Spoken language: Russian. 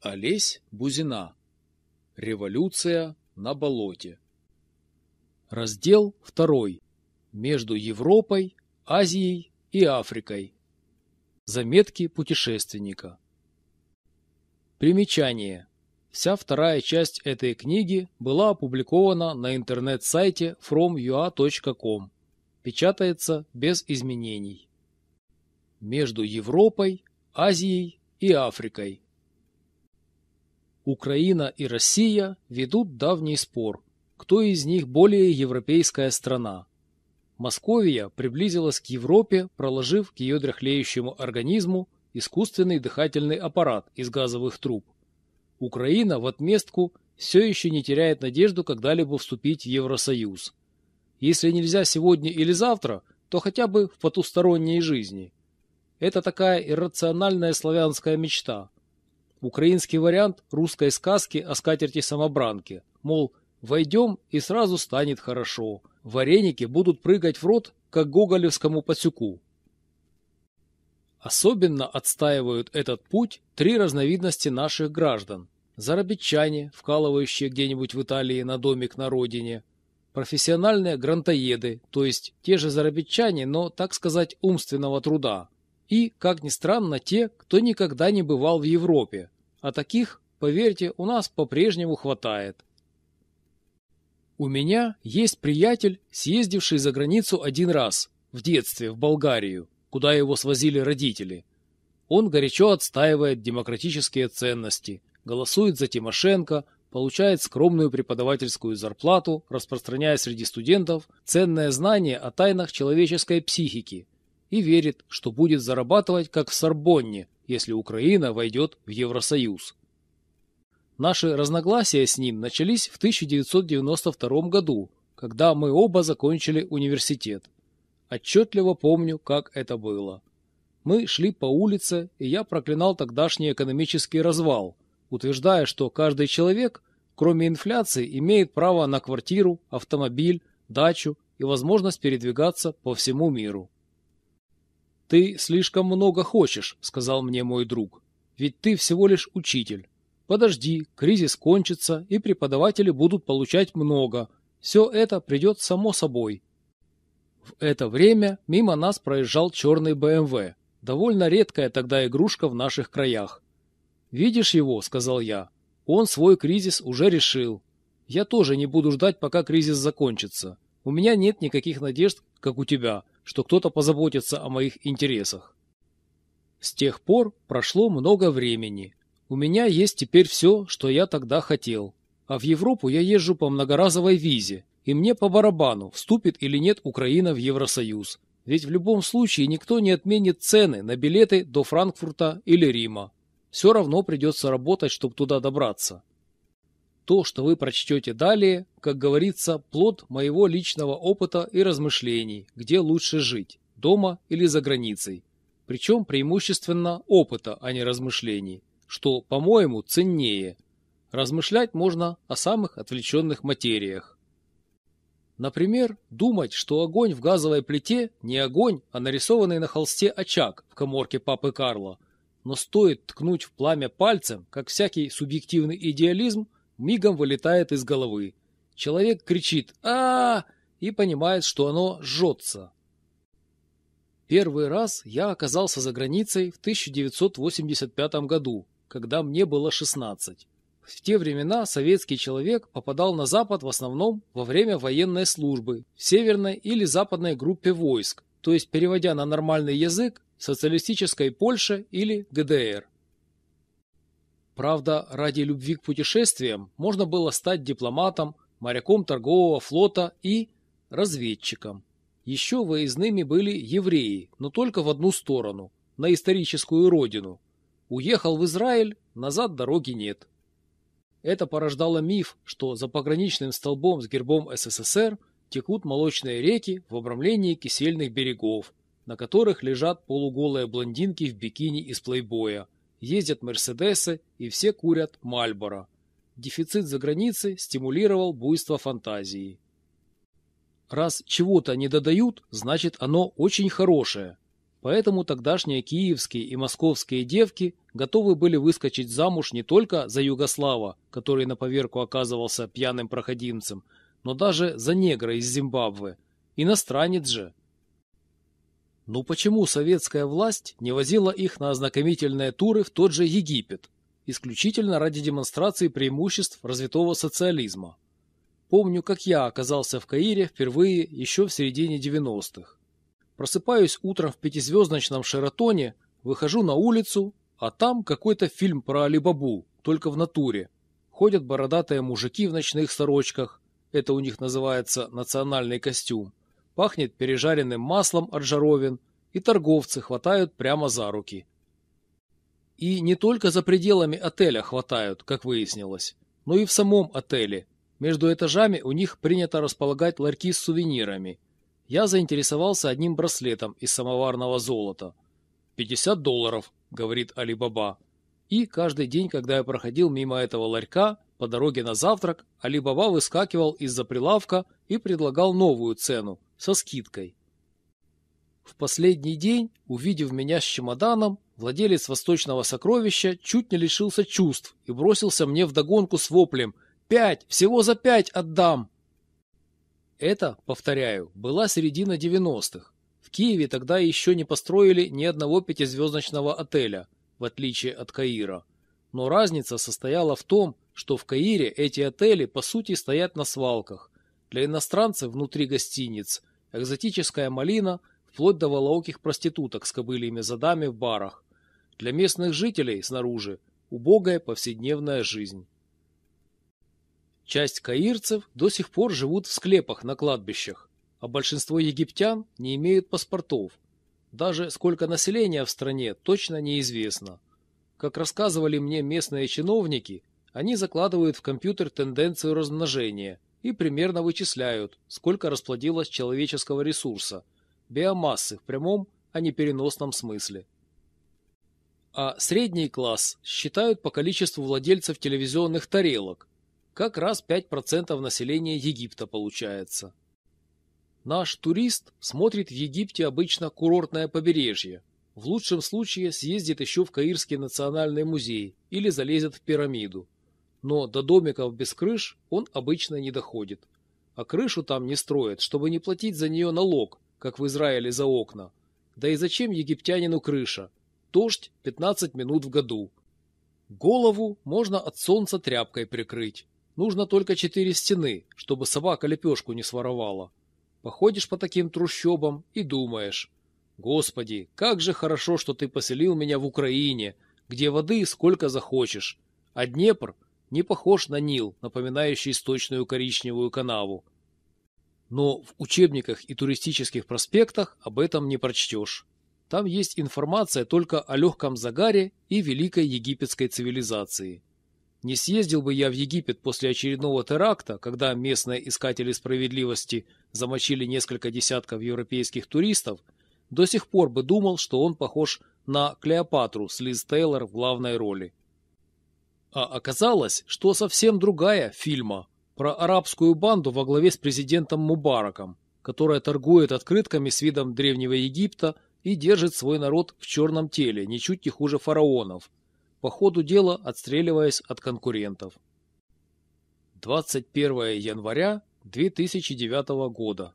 Олесь Бузина. Революция на болоте. Раздел 2. Между Европой, Азией и Африкой. Заметки путешественника. Примечание. Вся вторая часть этой книги была опубликована на интернет-сайте fromua.com. Печатается без изменений. Между Европой, Азией и Африкой. Украина и Россия ведут давний спор, кто из них более европейская страна. Московия приблизилась к Европе, проложив к ее дряхлеющему организму искусственный дыхательный аппарат из газовых труб. Украина в отместку все еще не теряет надежду когда-либо вступить в Евросоюз. Если нельзя сегодня или завтра, то хотя бы в потусторонней жизни. Это такая иррациональная славянская мечта – Украинский вариант русской сказки о скатерти-самобранке. Мол, войдем и сразу станет хорошо. Вареники будут прыгать в рот, как гоголевскому пасюку. Особенно отстаивают этот путь три разновидности наших граждан. Зарабичане, вкалывающие где-нибудь в Италии на домик на родине. Профессиональные грантоеды, то есть те же зарабичане, но, так сказать, умственного труда и, как ни странно, те, кто никогда не бывал в Европе. А таких, поверьте, у нас по-прежнему хватает. У меня есть приятель, съездивший за границу один раз, в детстве, в Болгарию, куда его свозили родители. Он горячо отстаивает демократические ценности, голосует за Тимошенко, получает скромную преподавательскую зарплату, распространяя среди студентов ценное знание о тайнах человеческой психики – и верит, что будет зарабатывать как в Сорбонне, если Украина войдет в Евросоюз. Наши разногласия с ним начались в 1992 году, когда мы оба закончили университет. Отчетливо помню, как это было. Мы шли по улице, и я проклинал тогдашний экономический развал, утверждая, что каждый человек, кроме инфляции, имеет право на квартиру, автомобиль, дачу и возможность передвигаться по всему миру. «Ты слишком много хочешь», — сказал мне мой друг. «Ведь ты всего лишь учитель. Подожди, кризис кончится, и преподаватели будут получать много. Все это придет само собой». В это время мимо нас проезжал черный БМВ, довольно редкая тогда игрушка в наших краях. «Видишь его?» — сказал я. «Он свой кризис уже решил. Я тоже не буду ждать, пока кризис закончится. У меня нет никаких надежд, как у тебя, что кто-то позаботится о моих интересах. С тех пор прошло много времени. У меня есть теперь все, что я тогда хотел. А в Европу я езжу по многоразовой визе, и мне по барабану, вступит или нет Украина в Евросоюз. Ведь в любом случае никто не отменит цены на билеты до Франкфурта или Рима. Все равно придется работать, чтобы туда добраться. То, что вы прочтете далее, как говорится, плод моего личного опыта и размышлений, где лучше жить, дома или за границей. Причем преимущественно опыта, а не размышлений, что, по-моему, ценнее. Размышлять можно о самых отвлеченных материях. Например, думать, что огонь в газовой плите не огонь, а нарисованный на холсте очаг в коморке папы Карла. Но стоит ткнуть в пламя пальцем, как всякий субъективный идеализм, мигом вылетает из головы. Человек кричит а, -а, -а и понимает, что оно жжется. Первый раз я оказался за границей в 1985 году, когда мне было 16. В те времена советский человек попадал на Запад в основном во время военной службы в северной или западной группе войск, то есть переводя на нормальный язык, социалистической Польше или ГДР. Правда, ради любви к путешествиям можно было стать дипломатом, моряком торгового флота и разведчиком. Еще выездными были евреи, но только в одну сторону, на историческую родину. Уехал в Израиль, назад дороги нет. Это порождало миф, что за пограничным столбом с гербом СССР текут молочные реки в обрамлении кисельных берегов, на которых лежат полуголые блондинки в бикини из плейбоя – ездят Мерседесы и все курят Мальборо. Дефицит за границей стимулировал буйство фантазии. Раз чего-то не додают, значит оно очень хорошее. Поэтому тогдашние киевские и московские девки готовы были выскочить замуж не только за Югослава, который на поверку оказывался пьяным проходимцем, но даже за негра из Зимбабве. Иностранец же. Ну почему советская власть не возила их на ознакомительные туры в тот же Египет, исключительно ради демонстрации преимуществ развитого социализма? Помню, как я оказался в Каире впервые еще в середине 90-х. Просыпаюсь утром в пятизвездочном Шератоне, выхожу на улицу, а там какой-то фильм про Алибабу, только в натуре. Ходят бородатые мужики в ночных сорочках, это у них называется национальный костюм. Пахнет пережаренным маслом от жаровин, и торговцы хватают прямо за руки. И не только за пределами отеля хватают, как выяснилось, но и в самом отеле. Между этажами у них принято располагать ларьки с сувенирами – я заинтересовался одним браслетом из самоварного золота. «Пятьдесят долларов», — говорит Али-Баба. И каждый день, когда я проходил мимо этого ларька, по дороге на завтрак, Али-Баба выскакивал из-за прилавка и предлагал новую цену, со скидкой. В последний день, увидев меня с чемоданом, владелец восточного сокровища чуть не лишился чувств и бросился мне вдогонку с воплем «Пять! Всего за пять отдам!» Это, повторяю, была середина 90-х. В Киеве тогда еще не построили ни одного пятизвездочного отеля, в отличие от Каира. Но разница состояла в том, что в Каире эти отели по сути стоят на свалках. Для иностранцев внутри гостиниц экзотическая малина вплоть до волооких проституток с кобылями задами в барах. Для местных жителей снаружи убогая повседневная жизнь. Часть каирцев до сих пор живут в склепах на кладбищах, а большинство египтян не имеют паспортов. Даже сколько населения в стране точно неизвестно. Как рассказывали мне местные чиновники, они закладывают в компьютер тенденцию размножения и примерно вычисляют, сколько расплодилось человеческого ресурса, биомассы в прямом, а не переносном смысле. А средний класс считают по количеству владельцев телевизионных тарелок, как раз 5% населения Египта получается. Наш турист смотрит в Египте обычно курортное побережье. В лучшем случае съездит еще в Каирский национальный музей или залезет в пирамиду. Но до домиков без крыш он обычно не доходит. А крышу там не строят, чтобы не платить за нее налог, как в Израиле за окна. Да и зачем египтянину крыша? Дождь 15 минут в году. Голову можно от солнца тряпкой прикрыть. Нужно только четыре стены, чтобы собака лепешку не своровала. Походишь по таким трущобам и думаешь, «Господи, как же хорошо, что ты поселил меня в Украине, где воды сколько захочешь, а Днепр не похож на Нил, напоминающий сточную коричневую канаву». Но в учебниках и туристических проспектах об этом не прочтешь. Там есть информация только о легком загаре и великой египетской цивилизации. Не съездил бы я в Египет после очередного теракта, когда местные искатели справедливости замочили несколько десятков европейских туристов, до сих пор бы думал, что он похож на Клеопатру с Лиз Тейлор в главной роли. А оказалось, что совсем другая фильма про арабскую банду во главе с президентом Мубараком, которая торгует открытками с видом древнего Египта и держит свой народ в черном теле, ничуть не хуже фараонов – по ходу дела отстреливаясь от конкурентов. 21 января 2009 года.